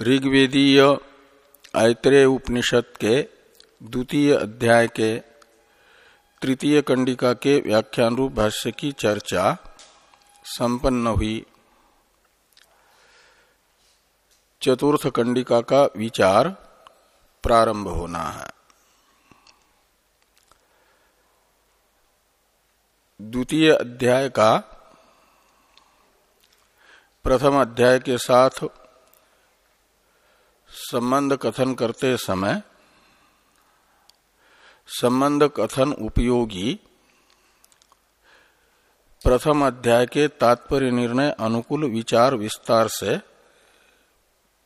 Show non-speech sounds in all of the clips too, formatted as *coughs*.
ऋग्वेदीय ऐत्रेय उपनिषद के द्वितीय अध्याय के तृतीय कंडिका के व्याख्यान रूप भाष्य की चर्चा संपन्न हुई। चतुर्थ कंडिका का विचार प्रारंभ होना है। द्वितीय अध्याय का प्रथम अध्याय के साथ संबंध कथन करते समय संबंध कथन उपयोगी प्रथम अध्याय के तात्पर्य निर्णय अनुकूल विचार विस्तार से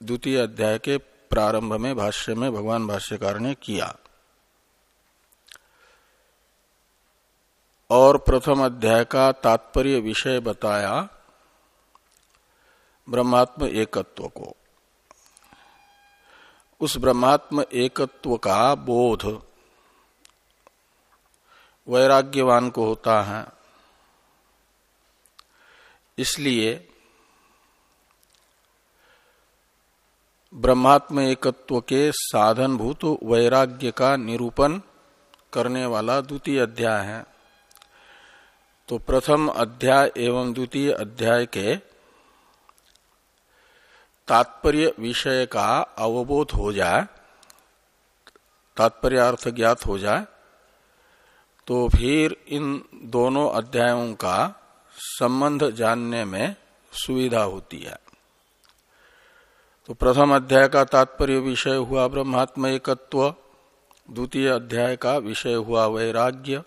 द्वितीय अध्याय के प्रारंभ में भाष्य में भगवान भाष्यकार ने किया। और प्रथम अध्याय का तात्पर्य विषय बताया ब्रह्मात्म एकत्व को। उस ब्रह्मात्म एकत्व का बोध। वैराग्यवान को होता है। इसलिए ब्रह्मात्म एकत्व के साधनभूत वैराग्य का निरूपण करने वाला द्वितीय अध्याय है। तो प्रथम अध्याय एवं द्वितीय अध्याय के तात्पर्य विषय का अवबोध हो जाए तात्पर्य अर्थ ज्ञात हो जाए तो फिर इन दोनों अध्यायों का संबंध जानने में सुविधा होती है। तो प्रथम अध्याय का तात्पर्य विषय हुआ ब्रह्मात्म एकत्व द्वितीय अध्याय का विषय हुआ वैराग्य।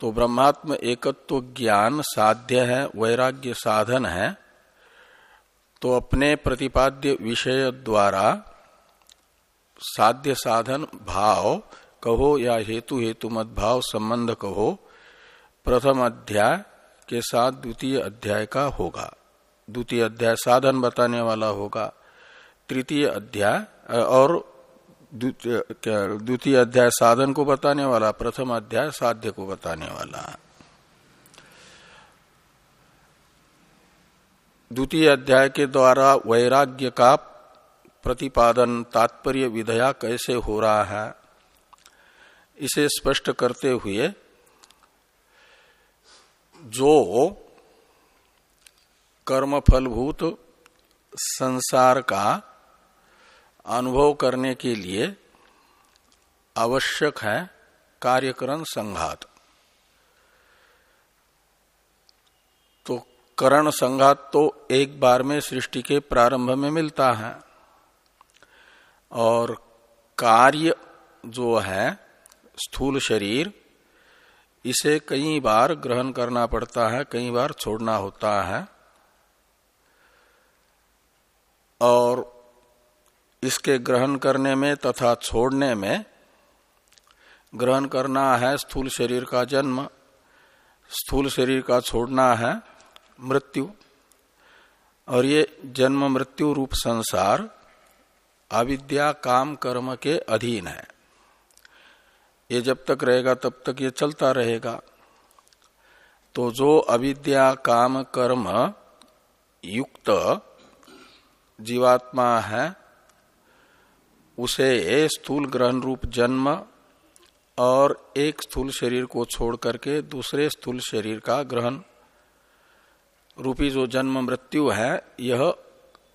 तो ब्रह्मात्म एकत्व ज्ञान साध्य है, वैराग्य साधन है। तो अपने प्रतिपाद्य विषय द्वारा साध्य साधन भाव कहो या हेतु हेतु मत भाव संबंध कहो, प्रथम अध्याय के साथ द्वितीय अध्याय का होगा। द्वितीय अध्याय साधन बताने वाला होगा। तृतीय अध्याय और द्वितीय अध्याय साधन को बताने वाला, प्रथम अध्याय साध्य को बताने वाला। द्वितीय अध्याय के द्वारा वैराग्य का प्रतिपादन तात्पर्य विधया कैसे हो रहा है, इसे स्पष्ट करते हुए जो कर्म फलभूत संसार का अनुभव करने के लिए आवश्यक है कार्यकरण संघात तो करण संघात तो एक बार में सृष्टि के प्रारंभ में मिलता है। और कार्य जो है, स्थूल शरीर, इसे कई बार ग्रहण करना पड़ता है, कई बार छोड़ना होता है। और इसके ग्रहण करने में तथा छोड़ने में ग्रहण करना है स्थूल शरीर का जन्म, स्थूल शरीर का छोड़ना है। मृत्यु और ये जन्म मृत्यु रूप संसार अविद्या काम कर्म के अधीन है। ये जब तक रहेगा तब तक ये चलता रहेगा। तो जो अविद्या काम कर्म युक्त जीवात्मा है, उसे स्थूल ग्रहण रूप जन्म और एक स्थूल शरीर को छोड़ करके दूसरे स्थूल शरीर का ग्रहण रूपी जो जन्म मृत्यु है, यह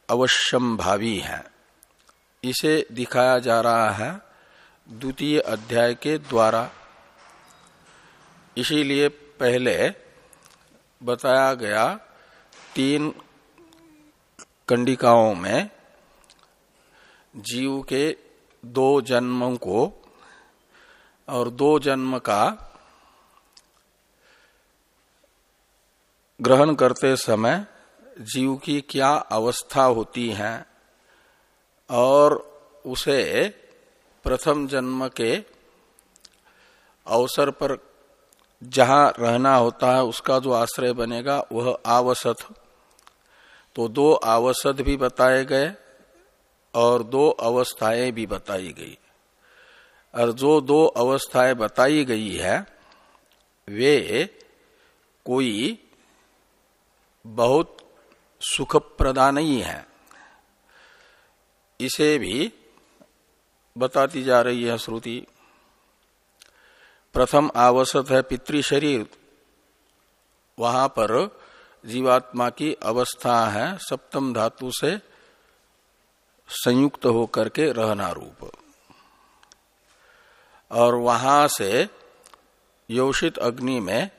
अवश्यम भावी है। इसे दिखाया जा रहा है द्वितीय अध्याय के द्वारा। इसीलिए पहले बताया गया तीन कंडिकाओं में जीव के दो जन्मों को और दो जन्म का ग्रहण करते समय जीव की क्या अवस्था होती है और उसे प्रथम जन्म के अवसर पर जहाँ रहना होता है, उसका जो आश्रय बनेगा, वह आवसत। तो दो आवसत भी बताए गए और दो अवस्थाएँ भी बताई गई। और जो दो अवस्थाएँ बताई गई है, वे कोई बहुत सुख प्रदा नहीं है। इसे भी बताती जा रही है श्रुति। प्रथम आवसत है पितृ शरीर। वहाँ पर जीवात्मा की अवस्था है, सप्तम धातु से संयुक्त होकर के रहना रूप। और वहाँ से योषित अग्नि में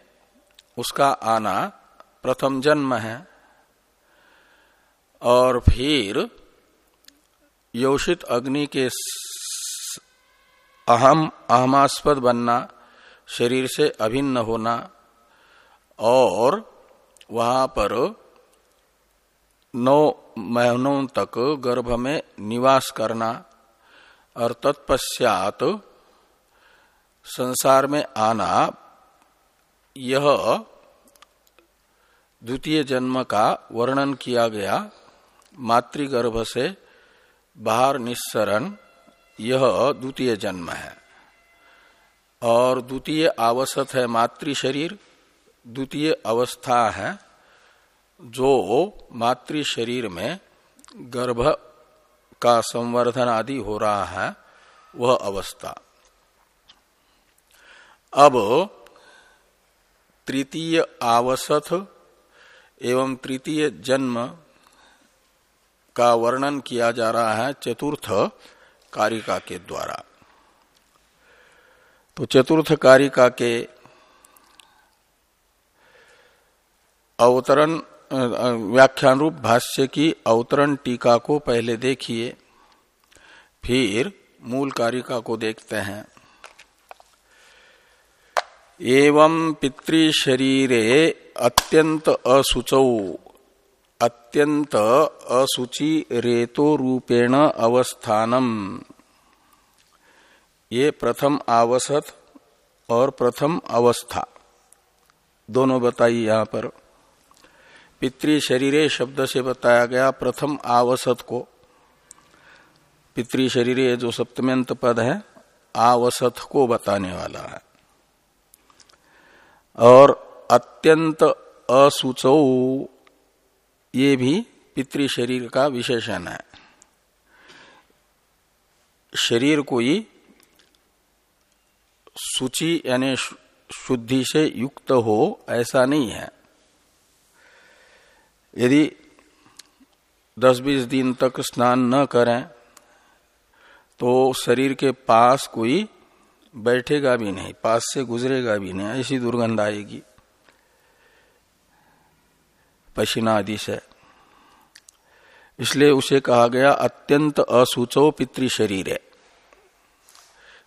उसका आना प्रथम जन्म है। और फिर योषित अग्नि के अहम, अहमास्पद बनना, शरीर से अभिन्न होना, और वहाँ पर नौ महीनों तक गर्भ में निवास करना, और तत्पश्चात संसार में आना, यह द्वितीय जन्म का वर्णन किया गया। मातृगर्भ से बाहर निस्सरण यह द्वितीय जन्म है। और द्वितीय आवसत है मातृ शरीर, द्वितीय अवस्था है जो मातृ शरीर में गर्भ का संवर्धन आदि हो रहा है, वह अवस्था। अब तृतीय आवसथ एवं तृतीय जन्म का वर्णन किया जा रहा है चतुर्थ कारिका के द्वारा। तो चतुर्थ कारिका के अवतरण, व्याख्यान रूप भाष्य की अवतरण टीका को पहले देखिए, फिर मूल कारिका को देखते हैं। एवं पितृशरीरे अत्यंत असुचौ अत्यंत असुचि रेतो रूपेण अवस्थानम। ये प्रथम आवसत और प्रथम अवस्था। दोनों बताइए यहाँ पर। पितृ शरीरे शब्द से बताया गया प्रथम आवसत को। पितृ शरीरे जो सप्तम्यंत पद है, आवसत को बताने वाला है। और अत्यंत असुचौ ये भी पितृ शरीर का विशेषण है। शरीर कोई सूची यानी शुद्धि से युक्त हो, ऐसा नहीं है। यदि दस बीस दिन तक स्नान न करें तो शरीर के पास कोई बैठेगा भी नहीं, पास से गुजरेगा भी नहीं, ऐसी दुर्गंध आएगी। पसीना आदि से इसलिए उसे कहा गया, अत्यंत असुचो पितृ शरीर है।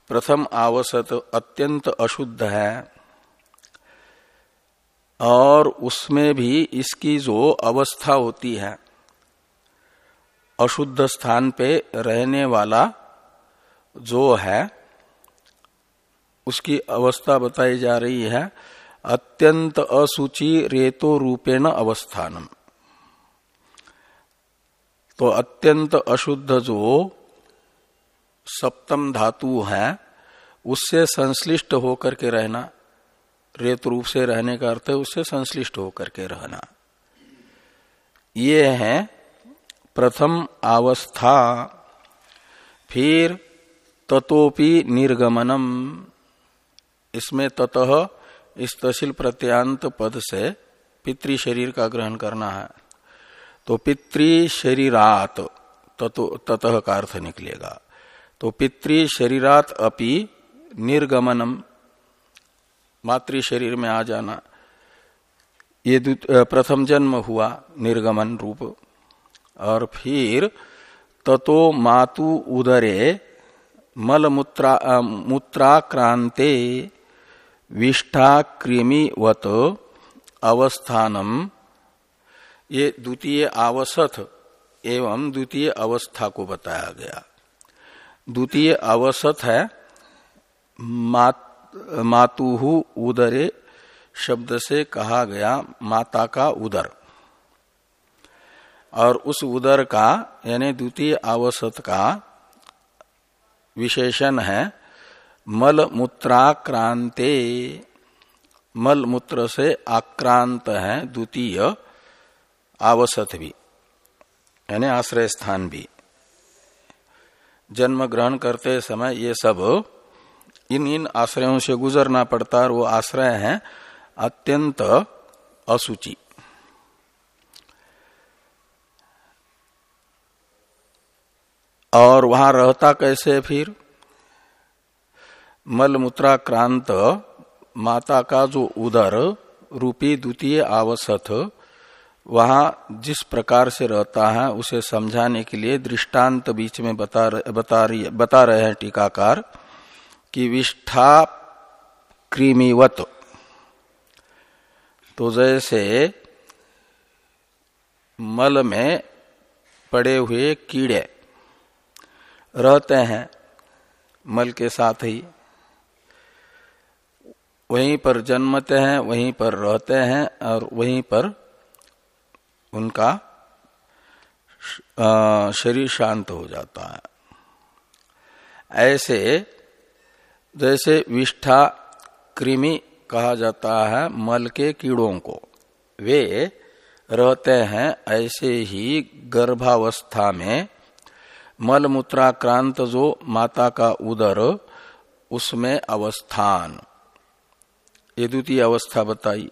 प्रथम आवसत अत्यंत अशुद्ध है, और उसमें भी इसकी जो अवस्था होती है, अशुद्ध स्थान पे रहने वाला जो है, उसकी अवस्था बताई जा रही है अत्यंत असुचि रेतो रूपेण अवस्थानम। तो अत्यंत अशुद्ध जो सप्तम धातु है, उससे संश्लिष्ट होकर के रहना, रेत रूप से रहने का अर्थ है उससे संश्लिष्ट होकर के रहना। ये है प्रथम अवस्था, फिर ततोपि निर्गमनम। इसमें ततः इस तहसील प्रत्यांत पद से पितृ शरीर का ग्रहण करना है। तो पितृ शरीरात ततः का अर्थ निकलेगा। तो पितृ शरीरात अपि निर्गमनम, मातृ शरीर में आ जाना। ये प्रथम जन्म हुआ निर्गमन रूप, और फिर ततो मातु उदरे मल मूत्रा मूत्राक्रांते विष्ठा कृमिवत अवस्थानम ये द्वितीय आवसथ एवं द्वितीय अवस्था को बताया गया। द्वितीय अवसथ है मात, मातुहु उदरे शब्द से कहा गया माता का उदर। और उस उदर का यानी द्वितीय अवसत का विशेषण है मल मूत्राक्रांते मल मूत्र से आक्रांत है द्वितीय आवसत भी, यानी आश्रय स्थान भी। जन्म ग्रहण करते समय ये सब, इन इन आश्रयों से गुजरना पड़ता और वो आश्रय है अत्यंत असुचि और वहाँ रहता कैसे फिर? मलमूत्राक्रांत, माता का जो उदर, रूपी द्वितीय आवसथ वहाँ जिस प्रकार से रहता है, उसे समझाने के लिए दृष्टांत बीच में बता बता रही, बता रहे हैं टीकाकार, कि विष्ठा कृमिवत तो जैसे मल में पड़े हुए कीड़े रहते हैं, मल के साथ ही वहीं पर जन्मते हैं, वहीं पर रहते हैं और वहीं पर उनका शरीर शांत हो जाता है। ऐसे जैसे विष्ठा कृमि कहा जाता है मल के कीड़ों को। वे रहते हैं ऐसे ही गर्भावस्था में मल मूत्राक्रांत जो माता का उदर, उसमें अवस्थान। ये द्वितीय अवस्था बताई।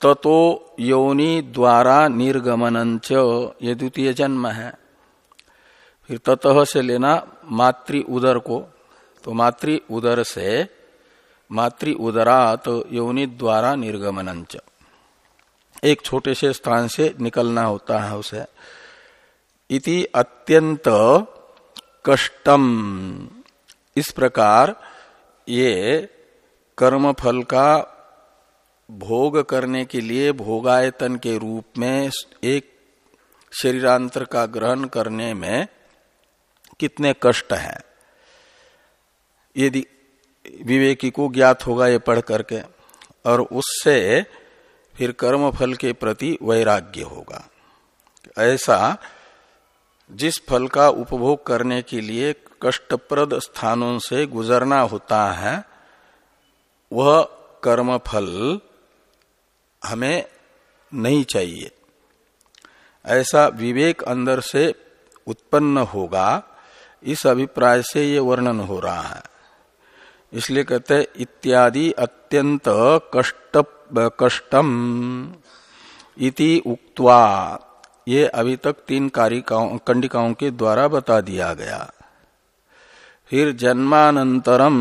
ततो योनि द्वारा निर्गमनंच ये द्वितीय जन्म है। फिर ततः से लेना मातृ उदर को। तो मातृ उदर से, मातृ उदरात योनि द्वारा निर्गमनंच एक छोटे से स्थान से निकलना होता है उसे। इति अत्यंत कष्टम। इस प्रकार ये कर्म फल का भोग करने के लिए भोगायतन के रूप में एक शरीरांतर का ग्रहण करने में कितने कष्ट हैं? यदि विवेकी को ज्ञात होगा ये पढ़ करके, और उससे फिर कर्म फल के प्रति वैराग्य होगा। ऐसा जिस फल का उपभोग करने के लिए कष्टप्रद स्थानों से गुजरना होता है वह कर्म फल हमें नहीं चाहिए। ऐसा विवेक अंदर से उत्पन्न होगा, इस अभिप्राय से ये वर्णन हो रहा है। इसलिए कहते इत्यादि अत्यंत कष्ट, कष्टम इति उक्त्वा, ये अभी तक तीन कारिकाओं, कंडिकाओं के द्वारा बता दिया गया। फिर जन्मानंतरम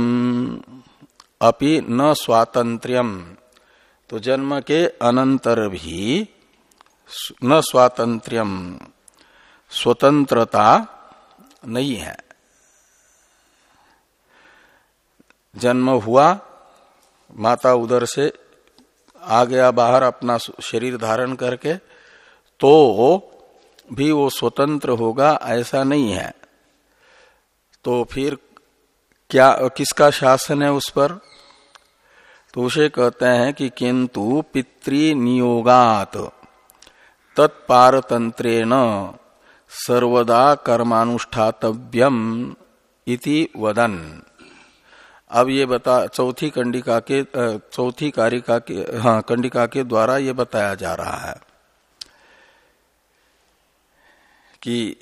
अपि न स्वातंत्र्यम तो जन्म के अनंतर भी न स्वातंत्र्यम स्वतंत्रता नहीं है। जन्म हुआ, माता उधर से आ गया बाहर अपना शरीर धारण करके तो भी वो स्वतंत्र होगा, ऐसा नहीं है। तो फिर क्या, किसका शासन है उस पर? तो उसे कहते हैं कि किंतु पितृ नियोगात तत्पारतंत्रेण सर्वदा कर्मानुष्ठातव्यम इति वदन। अब ये बता, चौथी कंडिका के चौथी कारिका के हाँ कंडिका के द्वारा ये बताया जा रहा है कि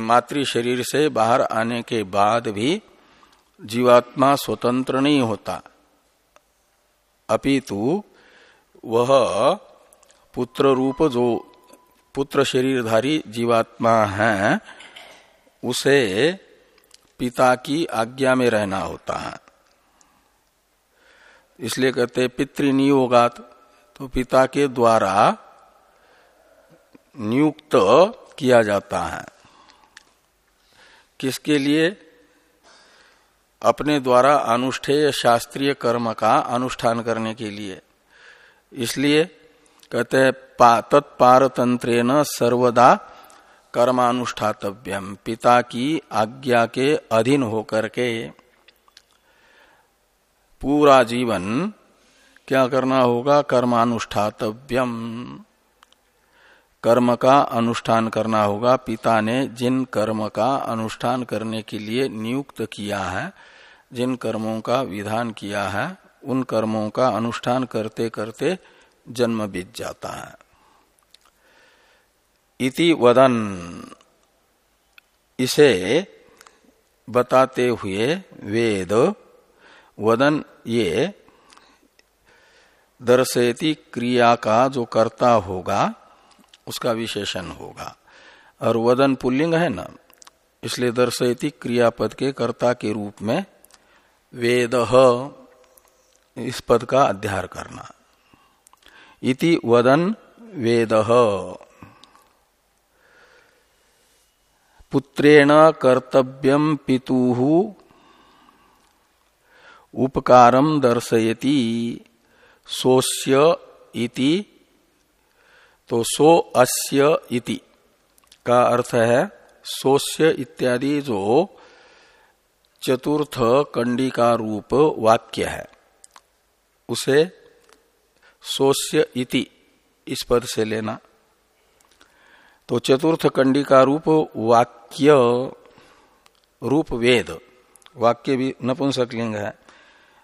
मातृ शरीर से बाहर आने के बाद भी जीवात्मा स्वतंत्र नहीं होता। अपितु वह पुत्र रूप जो पुत्र शरीरधारी जीवात्मा है, उसे पिता की आज्ञा में रहना होता है। इसलिए कहते पितृनियोगात तो पिता के द्वारा नियुक्त किया जाता है। किसके लिए? अपने द्वारा अनुष्ठेय शास्त्रीय कर्म का अनुष्ठान करने के लिए। इसलिए कहते हैं न सर्वदा कर्मानुष्ठातव्यम पिता की आज्ञा के अधीन होकर के। पूरा जीवन क्या करना होगा? कर्मानुष्ठातव्यम कर्म का अनुष्ठान करना होगा। पिता ने जिन कर्म का अनुष्ठान करने के लिए नियुक्त किया है जिन कर्मों का विधान किया है, उन कर्मों का अनुष्ठान करते करते जन्म बीत जाता है। इति वदन। इसे बताते हुए वेद, वदन ये, दर्शयती क्रिया का जो कर्ता होगा, उसका विशेषण होगा। और वदन पुल्लिंग है ना, इसलिए दर्शयती क्रियापद के कर्ता के रूप में वेद इस पद का अध्यार करना। इति वदन वेद। पुत्रेण कर्तव्यम पितु उपकारम दर्शयति। सोस्य इति तो सो अस्य इति का अर्थ है सोस्य इत्यादि जो चतुर्थ कंडिका रूप वाक्य है। उसे सोस्य इति इस पद से लेना। तो चतुर्थ कंडिका रूप वाक्य रूप वेद। वाक्य भी नपुंसकलिंग है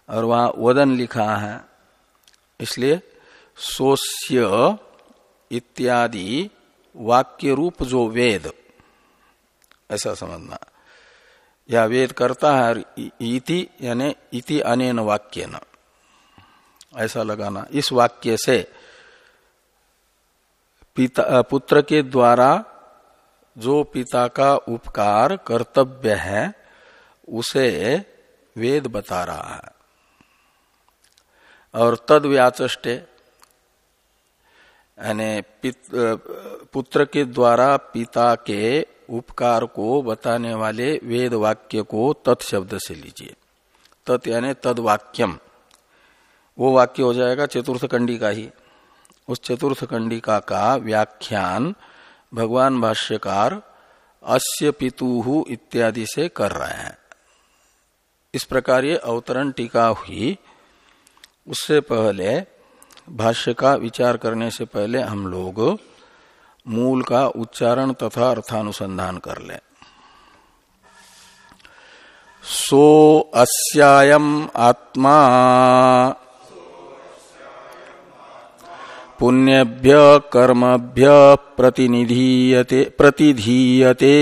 और वहाँ वदन लिखा है। इसलिए सोस्य इत्यादि वाक्य रूप जो वेद। ऐसा समझना। या वेद करता है इति, यानी इति अनेन वाक्य न ऐसा लगाना। इस वाक्य से पिता पुत्र के द्वारा जो पिता का उपकार, कर्तव्य है, उसे वेद बता रहा है। और तद व्याचे यानी पुत्र के द्वारा पिता के उपकार को बताने वाले वेद वाक्य को तत्शब्द से लीजिए। तत् यानी तद वाक्यम वो वाक्य हो जाएगा चतुर्थ कंडिका ही। उस चतुर्थ कंडिका का व्याख्यान भगवान भाष्यकार अस्य पितु इत्यादि से कर रहे हैं। इस प्रकार ये अवतरण टीका हुई। उससे पहले भाष्य का विचार करने से पहले हम लोग मूल का उच्चारण तथा अर्थानुसंधान कर ले। सो अस्यायम आत्मा पुण्यभ्य कर्मभ्य प्रतिनिधीयते, प्रतिधीयते।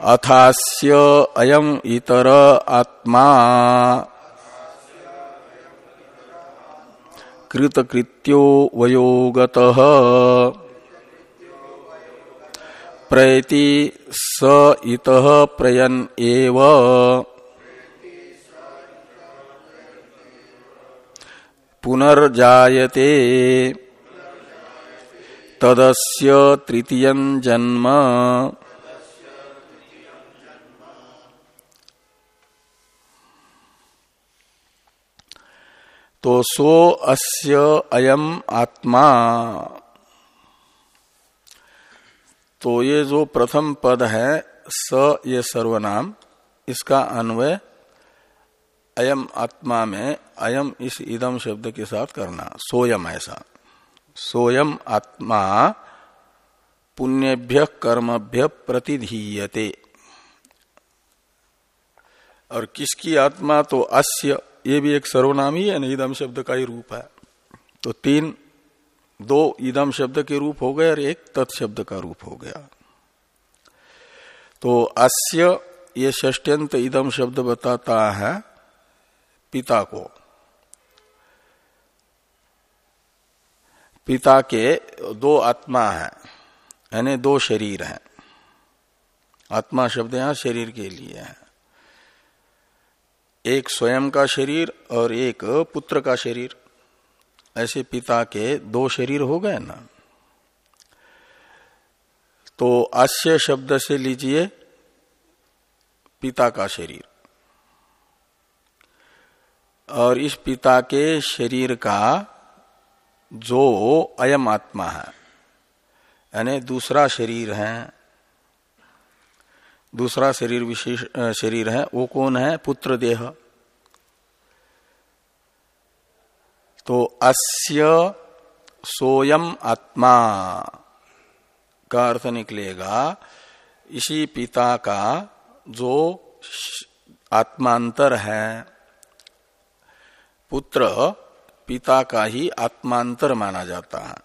अथास्य अयम इतर आत्मा। कृतकृत्यो वयोगत। प्रयति स इत प्रयन एव। पुनर्जाते तदस्य तृतीय जन्म। तो सो अस्य अयम आत्मा। तो ये जो प्रथम पद है, स ये सर्वनाम, इसका अन्वय अयम आत्मा में, अयम इस इदम शब्द के साथ करना, सोयम ऐसा। सोयम आत्मा पुण्यभ्य कर्मभ्य प्रतिधीयते। और किसकी आत्मा? तो अस्य ये भी एक सर्वनाम ही, ना इदम शब्द का ही रूप है। तो तीन, दो इदम शब्द के रूप हो गए और एक तत्शब्द का रूप हो गया। तो अस्य ये ष्ट्यंत इदम शब्द बताता है पिता को। पिता के दो आत्मा है, यानी दो शरीर हैं। आत्मा शब्द यहाँ शरीर के लिए है। एक स्वयं का शरीर और एक पुत्र का शरीर। ऐसे पिता के दो शरीर हो गए ना। तो अश्य शब्द से लीजिए, पिता का शरीर। और इस पिता के शरीर का जो अयम आत्मा है, यानी दूसरा शरीर है दूसरा शरीर विशेष शरीर है, वो कौन है? पुत्र देह। तो अस्य सोयम आत्मा का अर्थ निकलेगा, इसी पिता का जो आत्मांतर है। पुत्र पिता का ही आत्मांतर माना जाता है,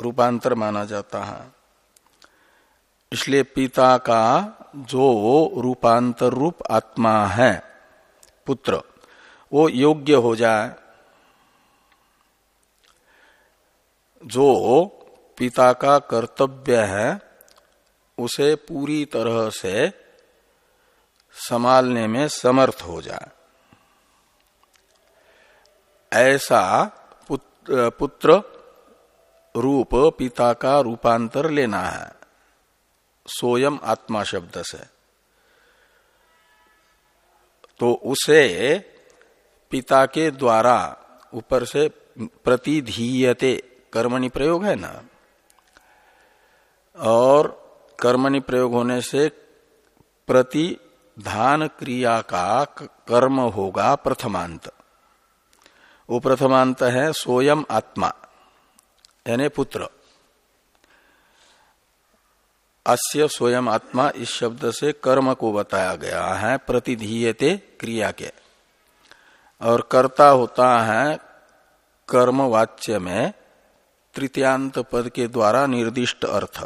रूपांतर माना जाता है। इसलिए पिता का जो रूपांतर रूप आत्मा है, पुत्र, वो योग्य हो जाए। जो पिता का कर्तव्य है, उसे पूरी तरह से संभालने में समर्थ हो जाए। ऐसा पुत्र रूप पिता का रूपांतर लेना है। सोयम आत्मा शब्द से। तो उसे पिता के द्वारा ऊपर से प्रतिधीयते, कर्मणि प्रयोग है ना? और कर्मणि प्रयोग होने से प्रतिधान क्रिया का कर्म होगा प्रथमांत। वो प्रथमांत है सोयम आत्मा, यानी पुत्र। अस्य स्वयं आत्मा इस शब्द से कर्म को बताया गया है, प्रतिधीयते क्रिया के। और कर्ता होता है कर्म वाच्य में तृतीयांत पद के द्वारा निर्दिष्ट अर्थ।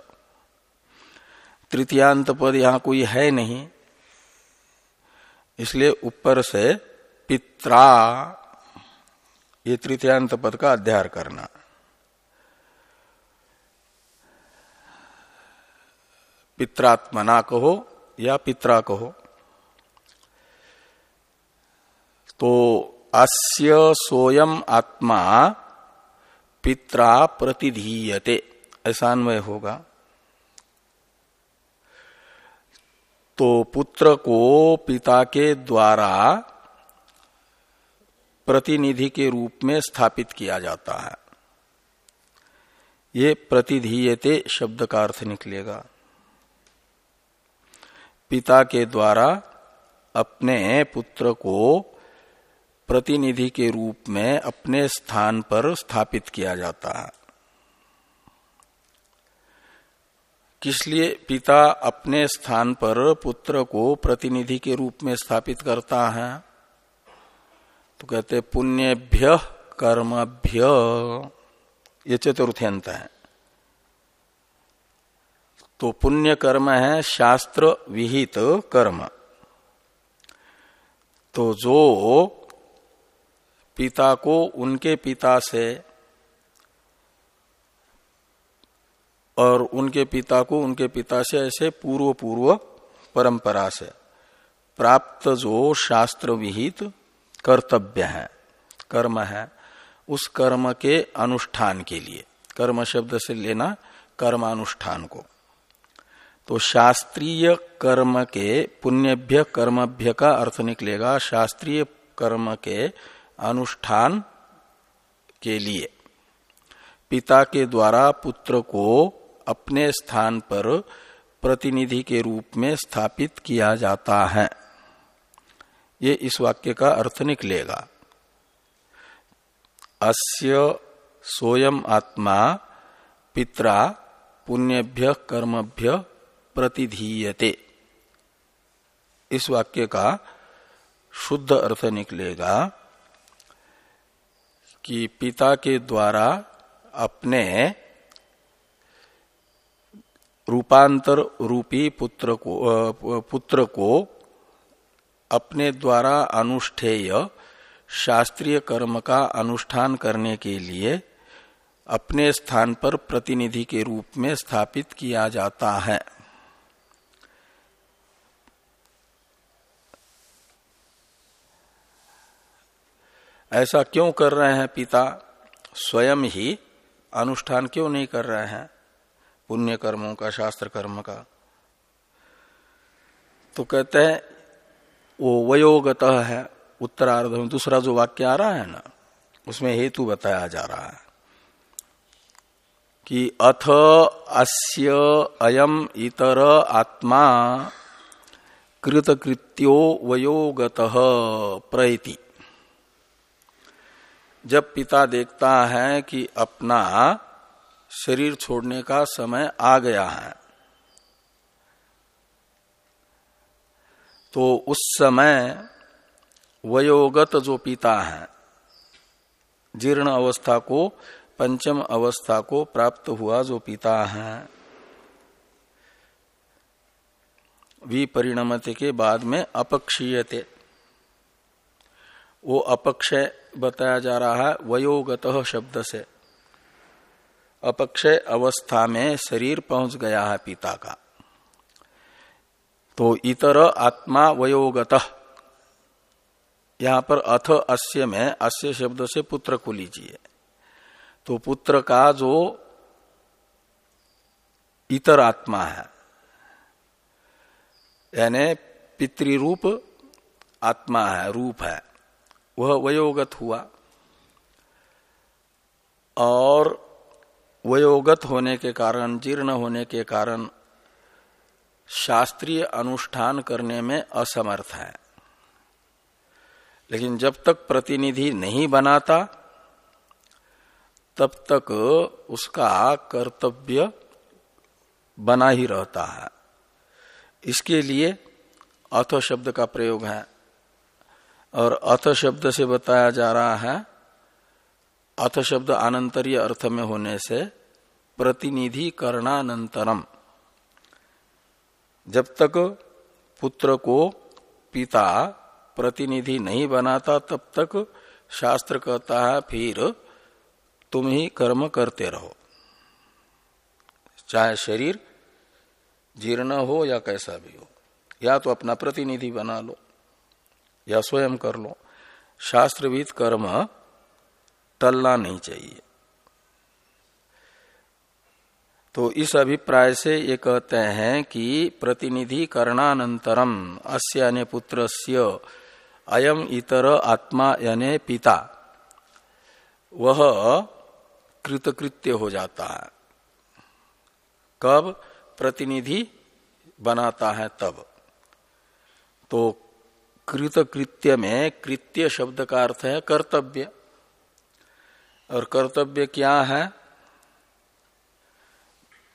तृतीयांत पद यहाँ कोई है नहीं। इसलिए ऊपर से पित्रा, ये तृतीयांत पद का अध्याय करना। पित्रात्मना कहो या पित्रा कहो। तो अस्य सोयम आत्मा पित्रा प्रतिधीयते। ऐसा अन्वय होगा। तो पुत्र को पिता के द्वारा प्रतिनिधि के रूप में स्थापित किया जाता है। ये प्रतिधीयते शब्द का अर्थ निकलेगा। पिता के द्वारा अपने पुत्र को प्रतिनिधि के रूप में अपने स्थान पर स्थापित किया जाता है। किस लिए पिता अपने स्थान पर पुत्र को प्रतिनिधि के रूप में स्थापित करता है? तो कहते पुण्यभ्य कर्मभ्य। ये चतुर्थ्यंत है। तो पुण्य कर्म है शास्त्र विहित कर्म। तो जो पिता को उनके पिता से और उनके पिता को उनके पिता से ऐसे पूर्व पूर्व परंपरा से प्राप्त जो शास्त्र विहित कर्तव्य है, कर्म है, उस कर्म के अनुष्ठान के लिए। कर्म शब्द से लेना कर्मानुष्ठान को। तो शास्त्रीय कर्म के पुण्यभ्य कर्मभ्य का अर्थ निकलेगा शास्त्रीय कर्म के अनुष्ठान के लिए। पिता के द्वारा पुत्र को अपने स्थान पर प्रतिनिधि के रूप में स्थापित किया जाता है। ये इस वाक्य का अर्थ निकलेगा। अस्य सोयम आत्मा पित्रा पुण्यभ्य कर्मभ्य प्रतिधीयते। इस वाक्य का शुद्ध अर्थ निकलेगा कि पिता के द्वारा अपने रूपांतर रूपी पुत्र को पुत्र को अपने द्वारा अनुष्ठेय शास्त्रीय कर्म का अनुष्ठान करने के लिए अपने स्थान पर प्रतिनिधि के रूप में स्थापित किया जाता है। ऐसा क्यों कर रहे हैं पिता? स्वयं ही अनुष्ठान क्यों नहीं कर रहे हैं? पुण्य कर्मों का, शास्त्र कर्म का। तो कहते हैं, वो वयोगत है, उत्तरार्ध में। दूसरा जो वाक्य आ रहा है ना, उसमें हेतु बताया जा रहा है कि अथ अस्य अयम इतर आत्मा कृतकृत्यो वयोगत प्रति। जब पिता देखता है कि अपना शरीर छोड़ने का समय आ गया है तो उस समय वयोगत जो पिता है, जीर्ण अवस्था को, पंचम अवस्था को प्राप्त हुआ जो पिता है, विपरिणमते के बाद में अपक्षीयते। वो अपक्षय बताया जा रहा है, वयोगत शब्द से। अपक्षय अवस्था में शरीर पहुँच गया है पिता का। तो इतर आत्मा वयोगत, यहाँ पर अथ अस्य में, अस्य शब्द से पुत्र को लीजिए। तो पुत्र का जो इतर आत्मा है, यानी पितृरूप आत्मा है, रूप है। वह वयोगत हुआ। और वयोगत होने के कारण, जीर्ण होने के कारण शास्त्रीय अनुष्ठान करने में असमर्थ है। लेकिन जब तक प्रतिनिधि नहीं बनाता, तब तक उसका कर्तव्य बना ही रहता है। इसके लिए अथ शब्द का प्रयोग है। और अथ शब्द से बताया जा रहा है, अथ शब्द अनंतरीय अर्थ में होने से प्रतिनिधि करणानंतरम। जब तक पुत्र को पिता प्रतिनिधि नहीं बनाता, तब तक शास्त्र कहता है, फिर तुम ही कर्म करते रहो। चाहे शरीर जीर्ण हो या कैसा भी हो, या तो अपना प्रतिनिधि बना लो। या स्वयं कर लो। शास्त्रविद कर्म टलना नहीं चाहिए। तो इस अभिप्राय से ये कहते हैं कि प्रतिनिधि करणानंतरम अस्य पुत्र अयम इतर आत्मा यानी पिता, वह कृतकृत्य हो जाता है। कब प्रतिनिधि बनाता है तब। तो कृत कृत्य में कृत्य शब्द का अर्थ है कर्तव्य। और कर्तव्य क्या है?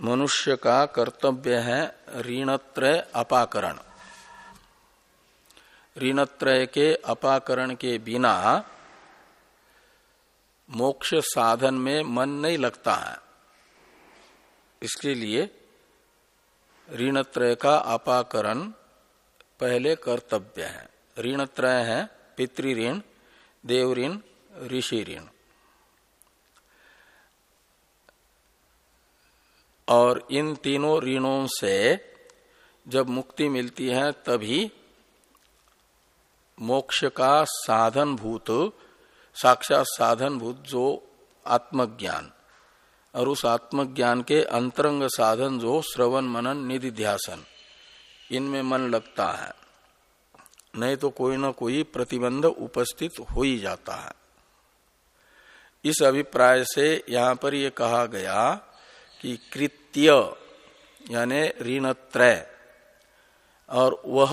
मनुष्य का कर्तव्य है ऋणत्रय अपाकरण। ऋणत्रय के अपाकरण के बिना मोक्ष साधन में मन नहीं लगता है। इसके लिए ऋणत्रय का अपाकरण पहले कर्तव्य है। ऋण त्रय है पितृ ऋण देव ऋण ऋषि ऋण और इन तीनों ऋणों से जब मुक्ति मिलती है, तभी मोक्ष का साधन भूत साक्षात साधन भूत जो आत्मज्ञान, और उस आत्मज्ञान के अंतरंग साधन जो श्रवण मनन निधि ध्यासन इनमें मन लगता है। नहीं तो कोई ना कोई प्रतिबंध उपस्थित हो ही जाता है। इस अभिप्राय से यहाँ पर यह कहा गया कि कृत्य, यानी ऋणत्रय, और वह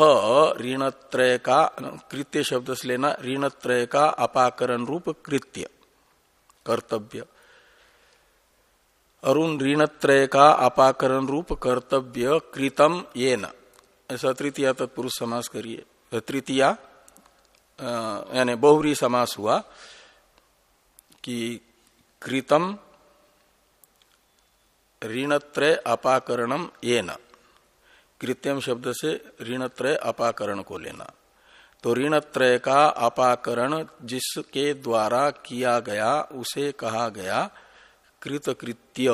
ऋणत्रय का, कृत्य शब्द से लेना, ऋणत्रय का अपाकरण रूप कृत्य, कर्तव्य। उन ऋणत्रय का अपाकरण रूप कर्तव्य कृतम ये न ऐसा तृतीय तत्पुरुष समास करिए। तृतीया यानी बहुरी समास हुआ कि कृतम ऋणत्रय अपाकरणम ये न कृत्यम शब्द से ऋणत्रय अपाकरण को लेना। तो ऋणत्रय का अपाकरण जिसके द्वारा किया गया, उसे कहा गया कृतकृत्य।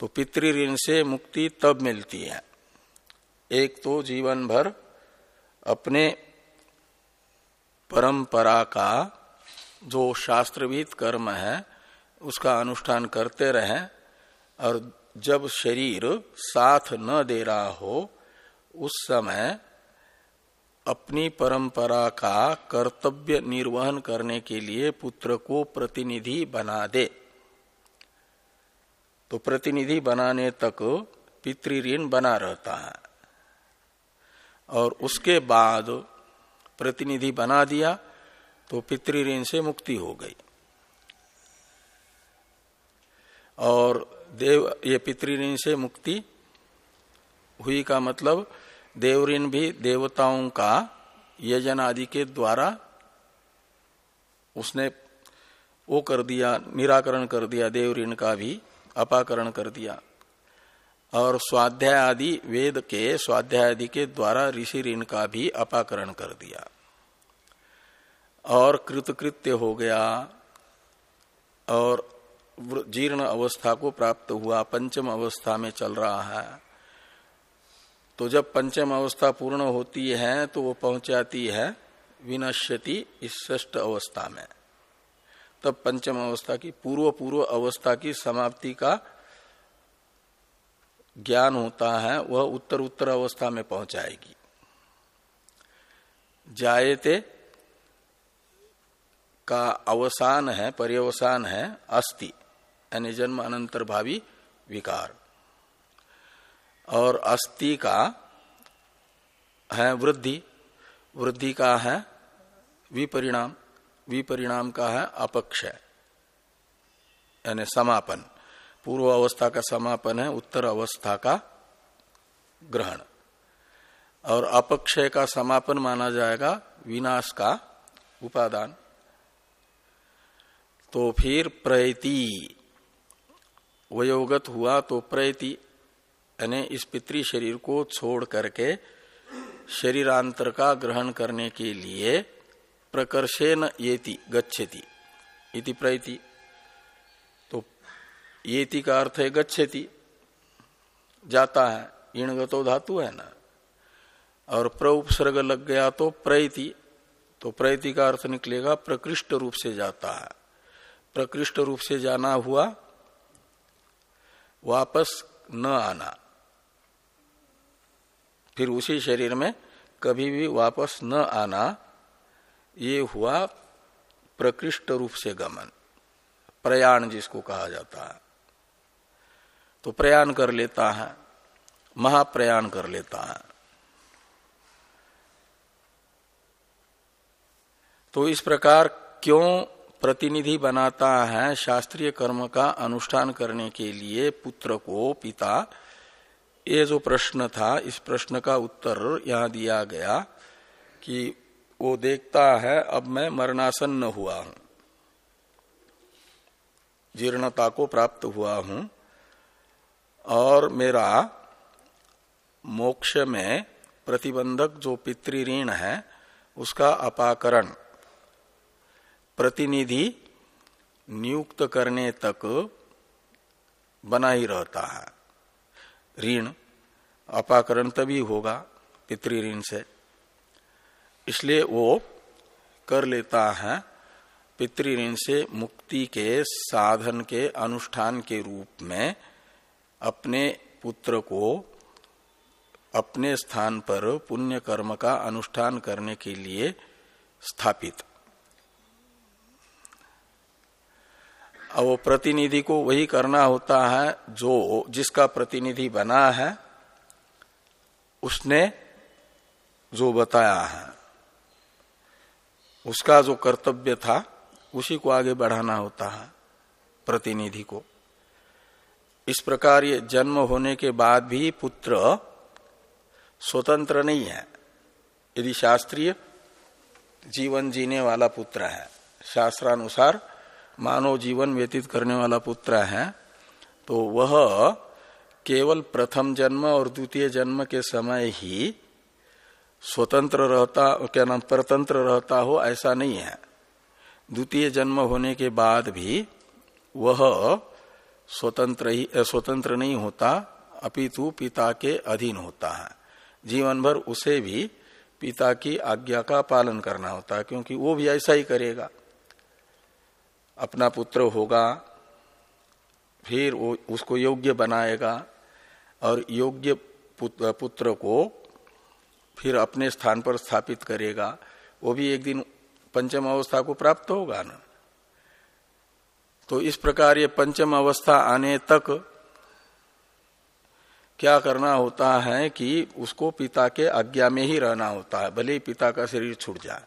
तो पितृ से मुक्ति तब मिलती है। एक तो जीवन भर अपने परंपरा का जो शास्त्रविद कर्म है, उसका अनुष्ठान करते रहें और जब शरीर साथ न दे रहा हो, उस समय अपनी परंपरा का कर्तव्य निर्वहन करने के लिए पुत्र को प्रतिनिधि बना दे। तो प्रतिनिधि बनाने तक पितृऋण बना रहता है। और उसके बाद प्रतिनिधि बना दिया तो पितृऋण से मुक्ति हो गई। और देव, ये पितृऋण से मुक्ति हुई का मतलब देवऋण भी देवताओं का यजन आदि के द्वारा उसने वो कर दिया, निराकरण कर दिया देव ऋण का भी अपाकरण कर दिया। और स्वाध्याय आदि वेद के स्वाध्याय आदि के द्वारा ऋषि ऋण का भी अपाकरण कर दिया। और कृतकृत्य हो गया और जीर्ण अवस्था को प्राप्त हुआ, पंचम अवस्था में चल रहा है। तो जब पंचम अवस्था पूर्ण होती है तो वो पहुँच जाती है विनश्यति इस ष्ट अवस्था में। तब पंचम अवस्था की पूर्व पूर्व अवस्था की समाप्ति का ज्ञान होता है, वह उत्तर उत्तर अवस्था में पहुंचाएगी। जायते का अवसान है, पर्यवसान है, अस्ति, यानी जन्म अनंतर भावी विकार। और अस्थि का है वृद्धि वृद्धि का है विपरिणाम विपरिणाम का है अपक्षय, यानी समापन। पूर्व अवस्था का समापन है उत्तर अवस्था का ग्रहण। और अपक्षय का समापन माना जाएगा विनाश का उपादान। तो फिर प्रयति, वयोगत हुआ तो प्रयति, यानी इस पितृ शरीर को छोड़ करके शरीरांतर का ग्रहण करने के लिए प्रकर्षेन येति, गच्छति, इति प्रयति। येति का अर्थ है गच्छति। जाता है इणगतो धातु है ना। और प्र उपसर्ग लग गया तो प्रयति तो प्रयति का अर्थ निकलेगा प्रकृष्ट रूप से जाता है। प्रकृष्ट रूप से जाना हुआ, वापस न आना। फिर उसी शरीर में कभी भी वापस न आना, ये हुआ प्रकृष्ट रूप से गमन। प्रयाण जिसको कहा जाता है। तो प्रयाण कर लेता है, महाप्रयाण कर लेता है। तो इस प्रकार क्यों प्रतिनिधि बनाता है शास्त्रीय कर्म का अनुष्ठान करने के लिए पुत्र को पिता? ये जो प्रश्न था, इस प्रश्न का उत्तर यहाँ दिया गया कि वो देखता है, अब मैं मरणासन्न हुआ हूँ, जीर्णता को प्राप्त हुआ हूँ। और मेरा मोक्ष में प्रतिबंधक जो पितृण है, उसका अपाकरण। प्रतिनिधि नियुक्त करने तक बना ही रहता है। ऋण, अपाकरण तभी होगा पितृण से। इसलिए वो कर लेता है पितृण से मुक्ति के साधन के अनुष्ठान के रूप में अपने पुत्र को अपने स्थान पर पुण्य कर्म का अनुष्ठान करने के लिए स्थापित। अब वो प्रतिनिधि को वही करना होता है जो जिसका प्रतिनिधि बना है, उसने जो बताया है, उसका जो कर्तव्य था, उसी को आगे बढ़ाना होता है प्रतिनिधि को। इस प्रकार ये जन्म होने के बाद भी पुत्र स्वतंत्र नहीं है। यदि शास्त्रीय जीवन जीने वाला पुत्र है, शास्त्रानुसार मानव जीवन व्यतीत करने वाला पुत्र है तो वह केवल प्रथम जन्म और द्वितीय जन्म के समय ही स्वतंत्र रहता, क्या नाम, परतंत्र रहता हो, ऐसा नहीं है। द्वितीय जन्म होने के बाद भी वह स्वतंत्र ही स्वतंत्र नहीं होता, अपितु पिता के अधीन होता है। जीवन भर उसे भी पिता की आज्ञा का पालन करना होता है, क्योंकि वो भी ऐसा ही करेगा। अपना पुत्र होगा, फिर वो उसको योग्य बनाएगा, और योग्य पुत्र को फिर अपने स्थान पर स्थापित करेगा। वो भी एक दिन पंचम अवस्था को प्राप्त होगा ना। तो इस प्रकार ये पंचम अवस्था आने तक क्या करना होता है कि उसको पिता के आज्ञा में ही रहना होता है, भले ही पिता का शरीर छूट जाए।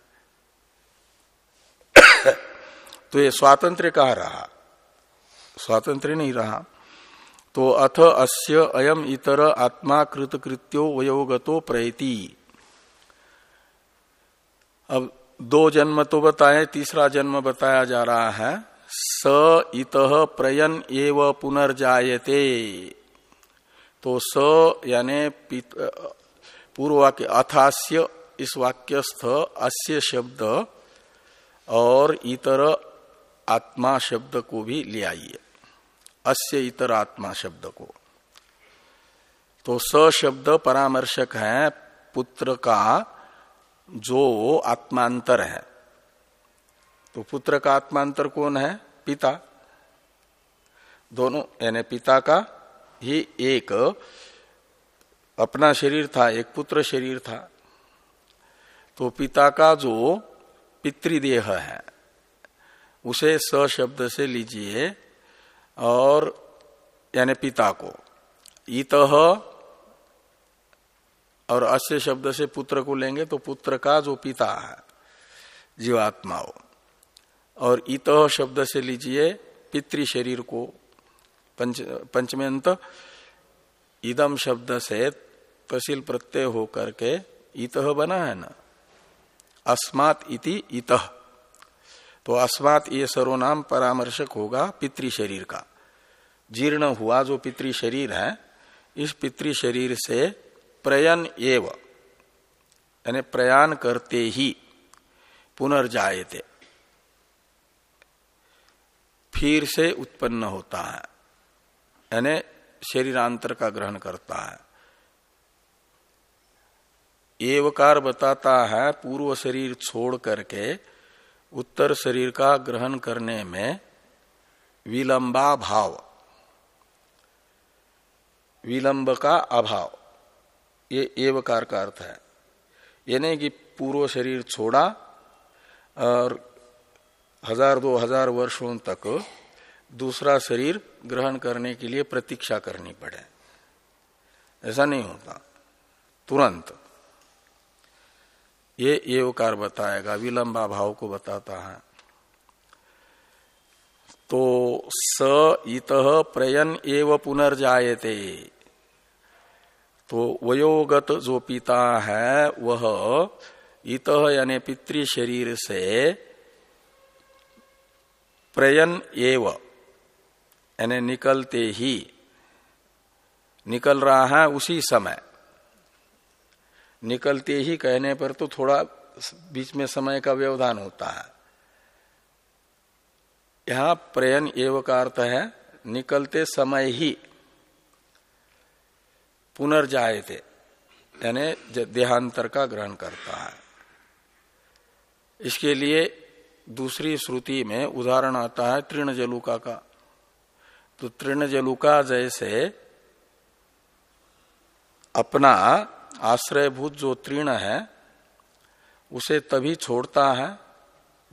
*coughs* तो ये स्वातंत्र कहा रहा? स्वातंत्र नहीं रहा। तो अथ अस्य अयम इतर आत्मा कृत कृतकृत्यो वयोगतो प्रयति। अब दो जन्म तो बताए, तीसरा जन्म बताया जा रहा है। स इत प्रयन एव पुनर्जायते। तो स यानी पूर्व वाक्य अथास्य, इस वाक्यस्थ अस्य शब्द और इतर आत्मा शब्द को भी ले आइए। अस्य इतर आत्मा शब्द को। तो स शब्द परामर्शक है, पुत्र का जो आत्मांतर है। तो पुत्र का आत्मांतर कौन है? पिता। दोनों, यानी पिता का ही एक अपना शरीर था, एक पुत्र शरीर था। तो पिता का जो पितृदेह है, उसे स शब्द से लीजिए और, यानी पिता को। इत और अस्य शब्द से पुत्र को लेंगे तो पुत्र का जो पिता है, जीवात्मा हो। और इत शब्द से लीजिए पितृ शरीर को, पंच पंचमेंत इदम शब्द से तहसील प्रत्यय हो करके इत बना है ना? अस्मात इति इत। तो अस्मात ये सर्वनाम परामर्शक होगा पितृ शरीर का। जीर्ण हुआ जो पितृ शरीर है, इस पितृ शरीर से प्रयन एव, यानी प्रयाण करते ही पुनर्जायते। फिर से उत्पन्न होता है। यानी शरीरांतर का ग्रहण करता है। एवकार बताता है पूर्व शरीर छोड़ करके उत्तर शरीर का ग्रहण करने में विलंबा भाव। विलंब का अभाव। ये एवकार का अर्थ है। ये नहीं कि पूर्व शरीर छोड़ा और हज़ार, दो हज़ार वर्षों तक दूसरा शरीर ग्रहण करने के लिए प्रतीक्षा करनी पड़े। ऐसा नहीं होता। तुरंत। ये एवकार बताएगा, विलंबा भाव को बताता है। तो स इत प्रयन एव पुनर्जाते तो वयोगत जो पिता है, वह इत यानी पितृ शरीर से प्रयन एव। यानी निकलते ही। निकल रहा है उसी समय। निकलते ही कहने पर तो थोड़ा बीच में समय का व्यवधान होता है। यहाँ प्रयन एव का अर्थ है निकलते समय ही पुनर्जाए थे। यानी देहांतर का ग्रहण करता है। इसके लिए दूसरी श्रुति में उदाहरण आता है तृण जलुका का। तो तृण जलुका जैसे अपना आश्रयभूत जो तृण है, उसे तभी छोड़ता है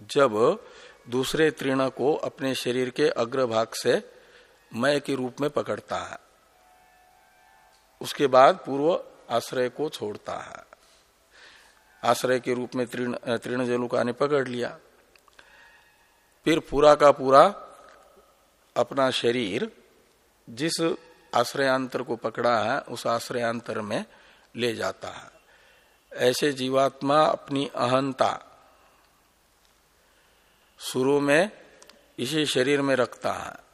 जब दूसरे तृण को अपने शरीर के अग्रभाग से मय के रूप में पकड़ता है। उसके बाद पूर्व आश्रय को छोड़ता है। आश्रय के रूप में तृण तृण जलुका ने पकड़ लिया। फिर पूरा का पूरा अपना शरीर जिस आश्रयांतर को पकड़ा है, उस आश्रयांतर में ले जाता है। ऐसे जीवात्मा अपनी अहंता शुरू में इसी शरीर में रखता है।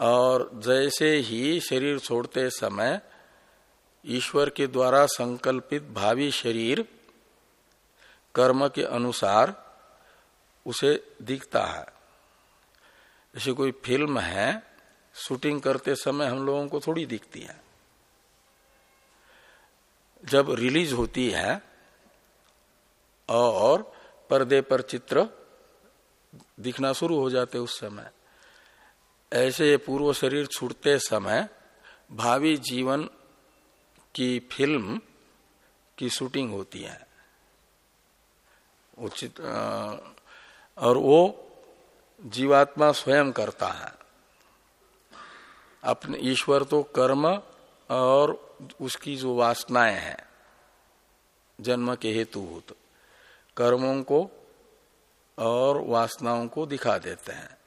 और जैसे ही शरीर छोड़ते समय ईश्वर के द्वारा संकल्पित भावी शरीर कर्म के अनुसार उसे दिखता है। जैसे कोई फ़िल्म है, शूटिंग करते समय हम लोगों को थोड़ी दिखती है। जब रिलीज़ होती है और पर्दे पर चित्र दिखना शुरू हो जाते उस समय, ऐसे पूर्व शरीर छूटते समय भावी जीवन की फ़िल्म की शूटिंग होती है। उचित और वो जीवात्मा स्वयं करता है। अपने ईश्वर तो कर्म और उसकी जो वासनाएँ हैं, जन्म के हेतु कर्मों को और वासनाओं को दिखा देते हैं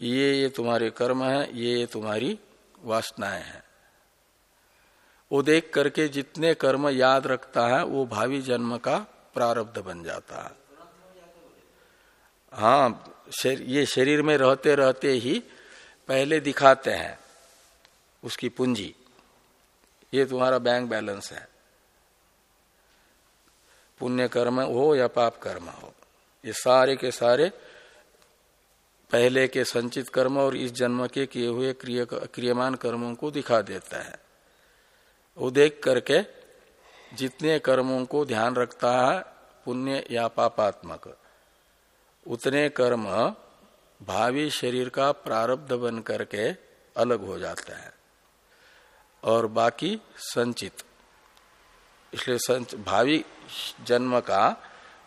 ये ये तुम्हारे कर्म है, ये ये तुम्हारी वासनाएँ हैं। वो देख करके जितने कर्म याद रखता है, वो भावी जन्म का प्रारब्ध बन जाता है। हाँ शर, ये शरीर में रहते रहते ही पहले दिखाते हैं उसकी पूंजी। ये तुम्हारा बैंक बैलेंस है। पुण्य कर्म हो या पाप कर्म हो ये सारे के सारे पहले के संचित कर्म और इस जन्म के किए हुए क्रियमान कर्मों को दिखा देता है। वो देख करके जितने कर्मों को ध्यान रखता है पुण्य या पापात्मक उतने कर्म भावी शरीर का प्रारब्ध बन करके अलग हो जाता है। और बाकी संचित इसलिए संच, भावी जन्म का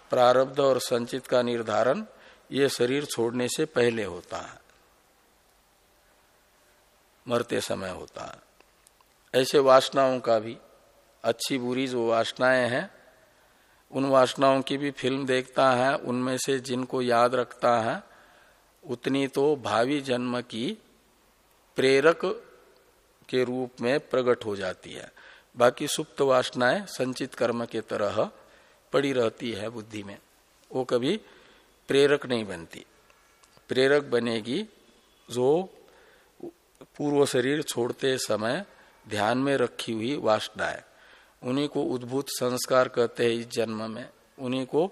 प्रारब्ध और संचित का निर्धारण ये शरीर छोड़ने से पहले होता है। मरते समय होता है। ऐसे वासनाओं का भी अच्छी बुरी जो वासनाएँ हैं उन वासनाओं की भी फ़िल्म देखता है, उनमें से जिनको याद रखता है, उतनी तो भावी जन्म की प्रेरक के रूप में प्रकट हो जाती है। बाकी सुप्त वासनाएँ संचित कर्म के तरह पड़ी रहती है बुद्धि में। वो कभी प्रेरक नहीं बनती। प्रेरक बनेगी जो पूर्व शरीर छोड़ते समय ध्यान में रखी हुई वासनाएँ। उन्हीं को उद्भूत संस्कार कहते हैं इस जन्म में। उन्हीं को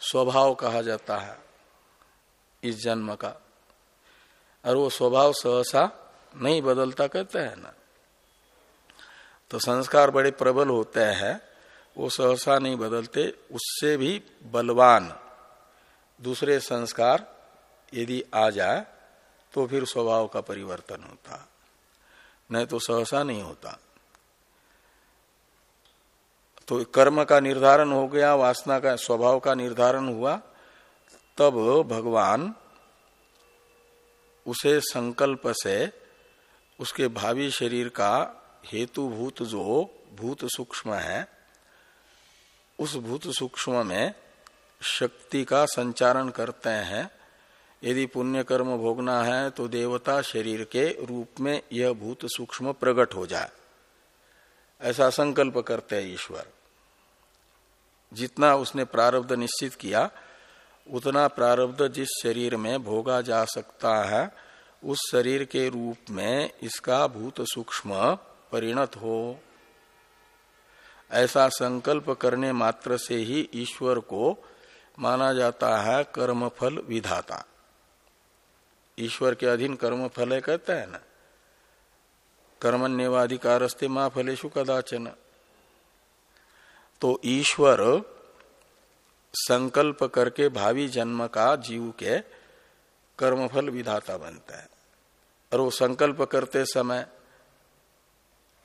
स्वभाव कहा जाता है इस जन्म का। और वो स्वभाव सहसा नहीं बदलता कहते हैं ना। तो संस्कार बड़े प्रबल होते हैं, वो सहसा नहीं बदलते, उससे भी बलवान। दूसरे संस्कार यदि आ जाए तो फिर स्वभाव का परिवर्तन होता। नहीं तो सहसा नहीं होता। तो कर्म का निर्धारण हो गया, वासना का स्वभाव का निर्धारण हुआ, तब भगवान उसे संकल्प से उसके भावी शरीर का हेतुभूत जो भूत सूक्ष्म है, उस भूत सूक्ष्म में शक्ति का संचारण करते हैं। यदि पुण्य कर्म भोगना है तो देवता शरीर के रूप में यह भूत सूक्ष्म प्रकट हो जाए। ऐसा संकल्प करते हैं ईश्वर। जितना उसने प्रारब्ध निश्चित किया, उतना प्रारब्ध जिस शरीर में भोगा जा सकता है, उस शरीर के रूप में इसका भूत सूक्ष्म परिणत हो। ऐसा संकल्प करने मात्र से ही ईश्वर को माना जाता है कर्मफल विधाता। ईश्वर के अधीन कर्मफल कहता है ना? कर्मण्यवाधिकारस्ते माँ फलेशु कदाचन। तो ईश्वर संकल्प करके भावी जन्म का जीव के कर्मफल विधाता बनता है। और वो संकल्प करते समय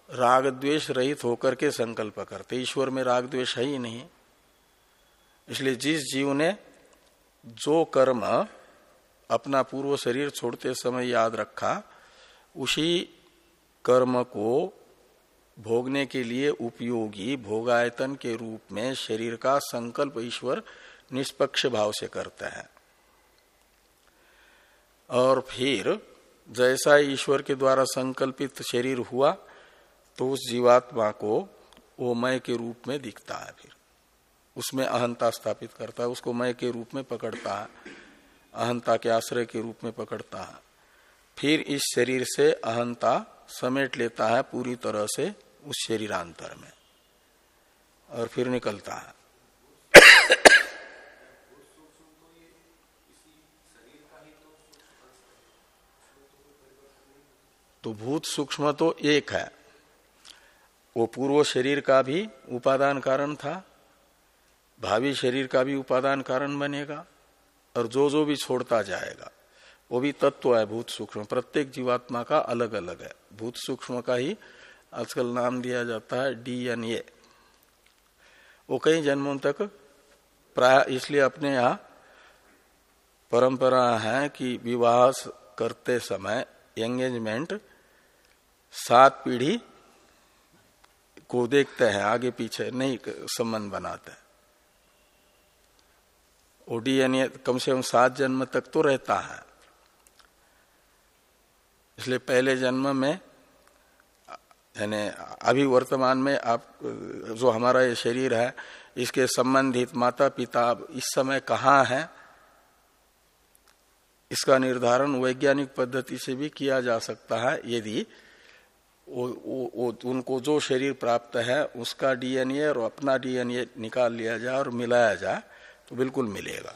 राग द्वेष रहित होकर के संकल्प करते। ईश्वर में राग द्वेष है ही नहीं। इसलिए जिस जीव ने जो कर्म अपना पूर्व शरीर छोड़ते समय याद रखा, उसी कर्म को भोगने के लिए उपयोगी भोगायतन के रूप में शरीर का संकल्प ईश्वर निष्पक्ष भाव से करता है। और फिर, जैसा ईश्वर के द्वारा संकल्पित शरीर हुआ तो उस जीवात्मा को वो मय के रूप में दिखता है फिर। उसमें अहंता स्थापित करता है, उसको मय के रूप में पकड़ता है, अहंता के आश्रय के रूप में पकड़ता है। फिर इस शरीर से अहंता समेट लेता है पूरी तरह से उस शरीरांतर में और फिर निकलता है। तो भूत सूक्ष्म तो एक है। वो पूर्व शरीर का भी उपादान कारण था, भावी शरीर का भी उपादान कारण बनेगा और जो जो भी छोड़ता जाएगा, वो भी तत्व है भूत सूक्ष्म। प्रत्येक जीवात्मा का अलग अलग है। भूत सूक्ष्म का ही आजकल नाम दिया जाता है डी एन ए वो कई जन्मों तक प्राय इसलिए अपने यहाँ परंपरा है कि विवाह करते समय एंगेजमेंट सात पीढ़ी को देखते हैं, आगे पीछे नहीं संबंध बनाते ओ डीएनए कम से कम सात जन्म तक तो रहता है। इसलिए पहले जन्म में यानी अभी वर्तमान में आप जो हमारा ये शरीर है इसके संबंधित माता पिता इस समय कहाँ है? इसका निर्धारण वैज्ञानिक पद्धति से भी किया जा सकता है। यदि वो, वो, वो उनको जो शरीर प्राप्त है उसका डीएनए और अपना डीएनए निकाल लिया जाए और मिलाया जाए तो बिल्कुल मिलेगा।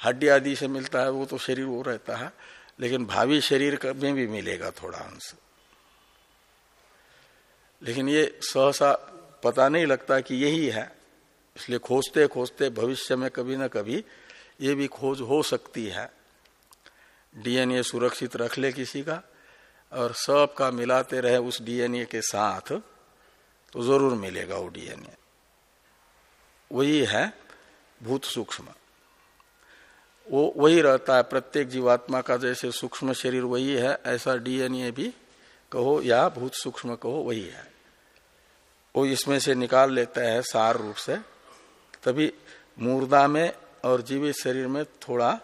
हड्डी आदि से मिलता है वो तो शरीर वो रहता है। लेकिन भावी शरीर में भी मिलेगा थोड़ा अंश। लेकिन ये सहसा पता नहीं लगता कि यही है। इसलिए खोजते खोजते भविष्य में कभी ना कभी ये भी खोज हो सकती है। डीएनए सुरक्षित रख ले किसी का और सब का मिलाते रहे उस डीएनए के साथ तो ज़रूर मिलेगा वो डीएनए। वही है भूत सूक्ष्म। वो वही रहता है, प्रत्येक जीवात्मा का जैसे सूक्ष्म शरीर वही है, ऐसा डीएनए भी कहो या भूत सूक्ष्म कहो वही है। वो इसमें से निकाल लेता है सार रूप से, तभी मुर्दा में और जीवित शरीर में थोड़ा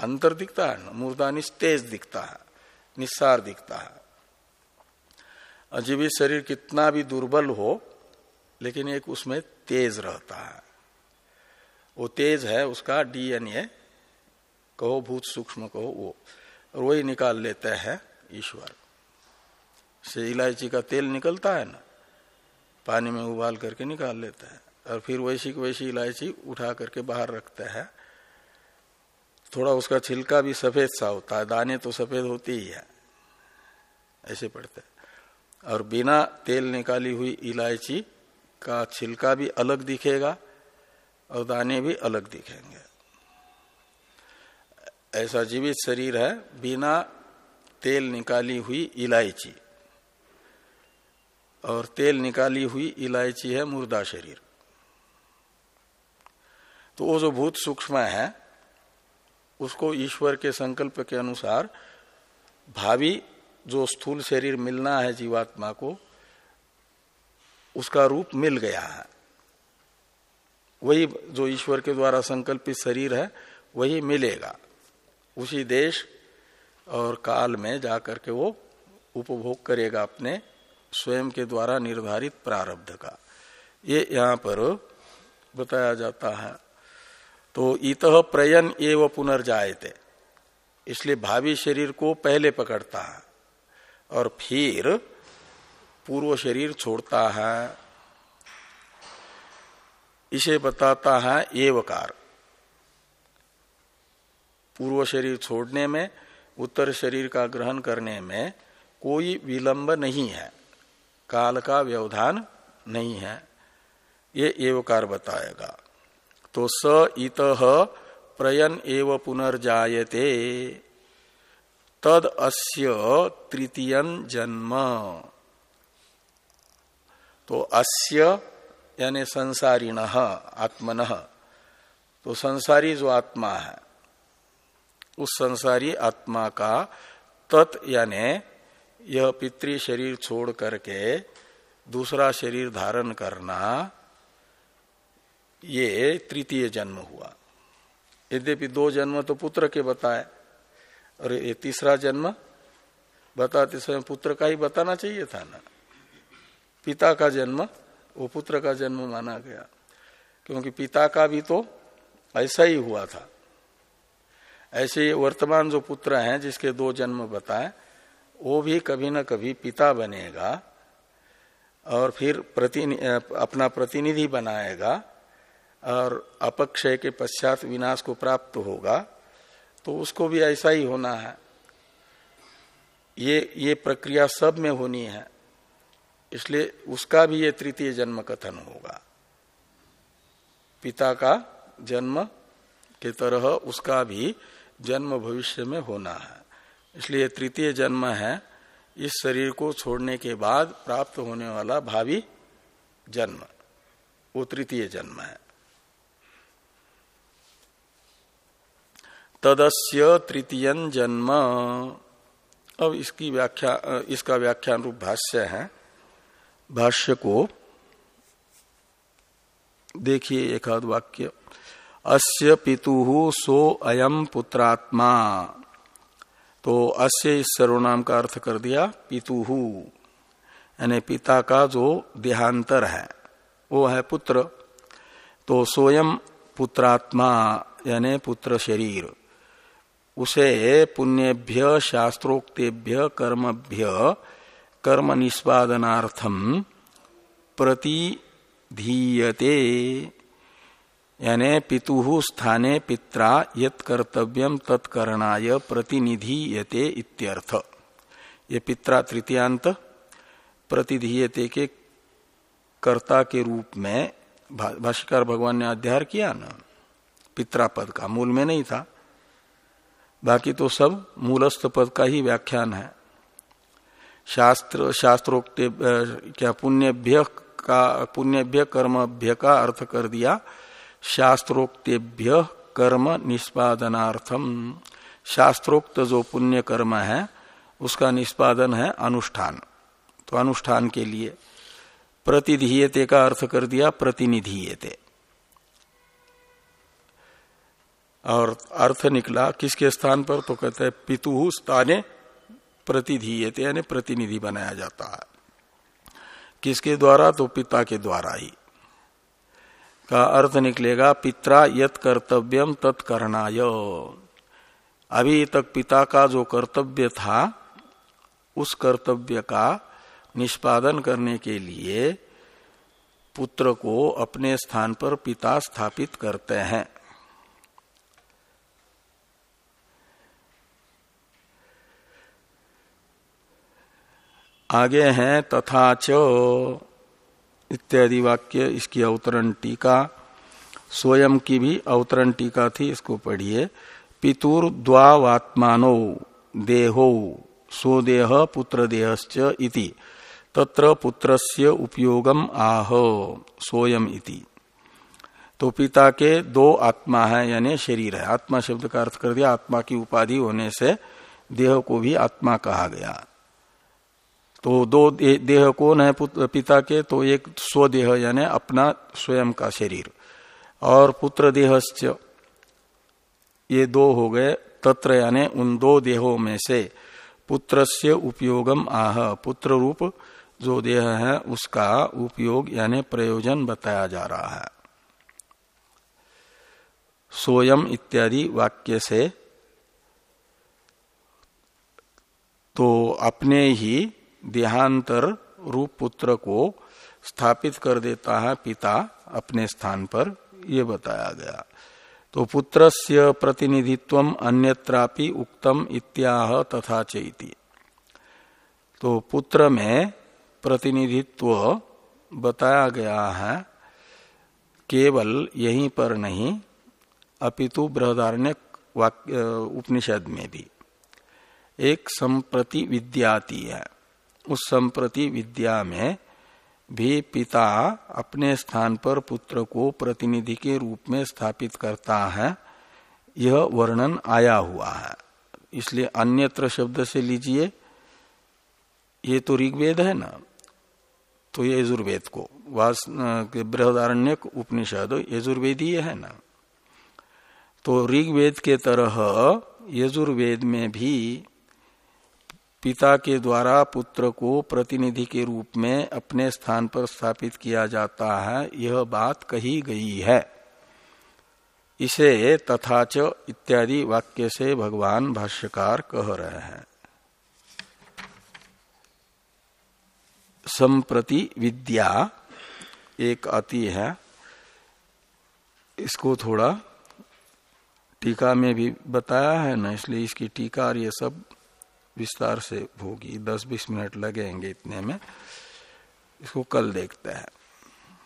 अंतर दिखता है, मूर्दा निस्तेज दिखता है, निस्सार दिखता है। और जीवित शरीर कितना भी दुर्बल हो, लेकिन एक उसमें तेज रहता है। वो तेज है, उसका डीएनए कहो भूत सूक्ष्म कहो वो। और वही निकाल लेते हैं ईश्वर। से इलायची का तेल निकलता है ना, पानी में उबाल करके निकाल लेते हैं। और फिर वैसी वैसी इलायची उठा करके बाहर रखते हैं। थोड़ा उसका छिलका भी सफ़ेद सा होता है, दाने तो सफ़ेद होती ही है। ऐसे पड़ते और बिना तेल निकाली हुई इलायची का छिलका भी अलग दिखेगा और दाने भी अलग दिखेंगे। ऐसा जीवित शरीर है, बिना तेल निकाली हुई इलायची। और तेल निकाली हुई इलायची है मुर्दा शरीर। तो वो जो भूत सूक्ष्म है, उसको ईश्वर के संकल्प के अनुसार भावी जो स्थूल शरीर मिलना है जीवात्मा को, उसका रूप मिल गया है। वही जो ईश्वर के द्वारा संकल्पित शरीर है, वही मिलेगा। उसी देश और काल में जाकर के वो उपभोग करेगा अपने स्वयं के द्वारा निर्धारित प्रारब्ध का। ये यहाँ पर बताया जाता है। तो इत प्रयन एवं पुनर्जायते। इसलिए भावी शरीर को पहले पकड़ता है और फिर पूर्व शरीर छोड़ता है। इसे बताता है एवकार। पूर्व शरीर छोड़ने में, उत्तर शरीर का ग्रहण करने में कोई विलंब नहीं है। काल का व्यवधान नहीं है। ये एवकार बताएगा। तो स इत प्रयन एव पुनर्जायते। तद अस्य तृतीय जन्म। तो अस्य यानी संसारिण, आत्मन। तो संसारी जो आत्मा है उस संसारी आत्मा का तत् यानी यह पितृ शरीर छोड़ करके दूसरा शरीर धारण करना, ये तृतीय जन्म हुआ। यद्यपि दो जन्म तो पुत्र के बताए, और ये तीसरा जन्म बताते समय पुत्र का ही बताना चाहिए था ना। पिता का जन्म, वो पुत्र का जन्म माना गया, क्योंकि पिता का भी तो ऐसा ही हुआ था। ऐसे वर्तमान जो पुत्र हैं जिसके दो जन्म बताए वो भी कभी न कभी पिता बनेगा और फिर प्रतिनि, अपना प्रतिनिधि बनाएगा और अपक्षय के पश्चात विनाश को प्राप्त होगा। तो उसको भी ऐसा ही होना है। ये ये प्रक्रिया सब में होनी है। इसलिए उसका भी ये तृतीय जन्म कथन होगा। पिता का जन्म के तरह उसका भी जन्म भविष्य में होना है। इसलिए तृतीय जन्म है, इस शरीर को छोड़ने के बाद प्राप्त होने वाला भावी जन्म, वो तृतीय जन्म है। तदस्य तृतीय जन्म। अब इसकी व्याख्या, इसका व्याख्यान रूप भाष्य है। भाष्य को देखिए एक आध वाक्य। अस्य पितु सो अयम पुत्रात्मा। तो अस्य इस सर्वनाम का अर्थ कर दिया, पितु। यानी पिता का जो देहांतर है, वो है पुत्र। तो सोयम पुत्रात्मा, यानी पुत्र शरीर। उसे पुण्यभ्य, शास्त्रोक्तेभ्य, कर्मभ्य, कर्म निष्पादनार्थम प्रतिधीयते यानी पितु स्थाने पित्रा यत कर्तव्यम तत्करणाय प्रतिनिधीयते इत्यर्थ। ये पित्रा तृतीयांत, प्रतिधीयते के कर्ता के रूप में भाष्यकार भगवान ने अध्याय किया ना। पित्रा पद का मूल में नहीं था। बाकी तो सब मूलस्थ पद का ही व्याख्यान है। शास्त्र, शास्त्रोक्त क्या पुण्यभ्य का, पुण्यभ्य कर्मभ्य का अर्थ कर दिया। शास्त्रोक्तेभ्य कर्म निष्पादनार्थम। शास्त्रोक्त जो पुण्य कर्म है, उसका निष्पादन है अनुष्ठान। तो अनुष्ठान के लिए प्रतिधीयते का अर्थ कर दिया, प्रतिनिधीयते। और अर्थ निकला किसके स्थान पर? तो कहते हैं, पितु स्थाने प्रतिधीयते, यानी प्रतिनिधि बनाया जाता है। किसके द्वारा? तो पिता के द्वारा ही। का अर्थ निकलेगा, पित्रा यत कर्तव्यम तत्करणाय अभी तक पिता का जो कर्तव्य था, उस कर्तव्य का निष्पादन करने के लिए पुत्र को अपने स्थान पर पिता स्थापित करते हैं। आगे हैं तथा च इत्यादि वाक्य, इसकी अवतरण टीका, स्वयं की भी अवतरण टीका थी, इसको पढ़िए। पितुर द्वात्मानो देहो स्वदेह पुत्र देहश्च इति। तत्र पुत्रस्य उपयोगम आह, सोयम इति। तो पिता के दो आत्मा है, यानी शरीर है। आत्मा शब्द का अर्थ कर दिया, आत्मा की उपाधि होने से देह को भी आत्मा कहा गया। तो दो देह कौन है पिता के? तो एक स्वदेह, यानी अपना स्वयं का शरीर। और पुत्र देहश्च, ये दो हो गए, तत्र यानी उन दो देहों में से पुत्र से उपयोगम आह। पुत्र रूप जो देह है, उसका उपयोग यानी प्रयोजन बताया जा रहा है। सोयम इत्यादि वाक्य से तो अपने ही देहांतर रूप पुत्र को स्थापित कर देता है पिता अपने स्थान पर यह बताया गया। तो पुत्र से प्रतिनिधित्व अन्यत्रापि उक्तम इत्याह तथा चैती। तो पुत्र में प्रतिनिधित्व बताया गया है, केवल यहीं पर नहीं, अपितु बृहदारण्य उपनिषद में भी। एक संप्रति विद्याती है। उस संप्रति विद्या में भी पिता अपने स्थान पर पुत्र को प्रतिनिधि के रूप में स्थापित करता है। यह वर्णन आया हुआ है। इसलिए अन्यत्र शब्द से लीजिए। ये तो ऋग्वेद है ना? तो ये यजुर्वेद को। वास बृहदारण्य उपनिषद यजुर्वेदीय है ना? तो ऋग्वेद के तरह यजुर्वेद में भी पिता के द्वारा पुत्र को प्रतिनिधि के रूप में अपने स्थान पर स्थापित किया जाता है, यह बात कही गई है। इसे तथाच इत्यादि वाक्य से भगवान भाष्यकार कह रहे हैं। संप्रति विद्या एक अति है। इसको थोड़ा टीका में भी बताया है ना, इसलिए इसकी टीका और ये सब विस्तार से होगी। दस बीस मिनट लगेंगे इतने में। इसको कल देखते हैं।